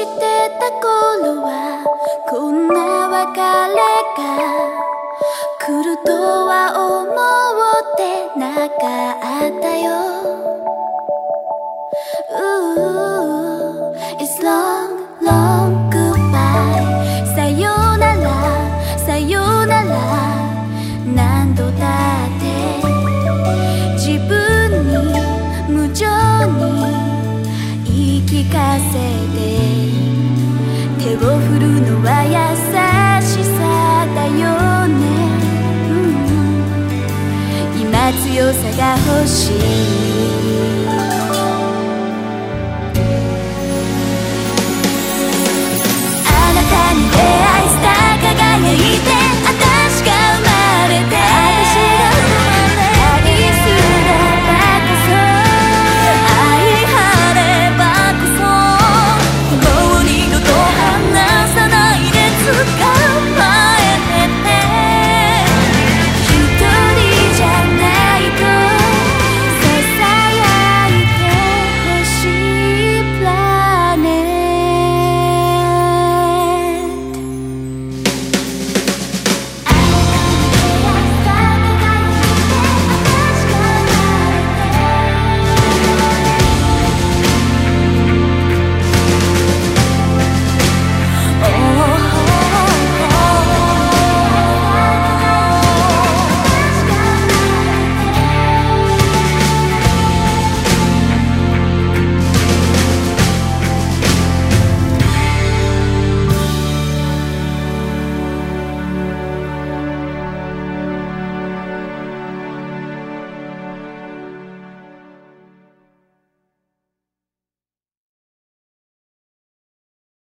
してた頃はこんな別れが来るとは思ってなかったよ。Ooh, It's long, long goodbye. さよなら、さよなら。何度だって自分に無情に言い聞かせて手を振るのは優しさだよね、うん今強さが欲しい。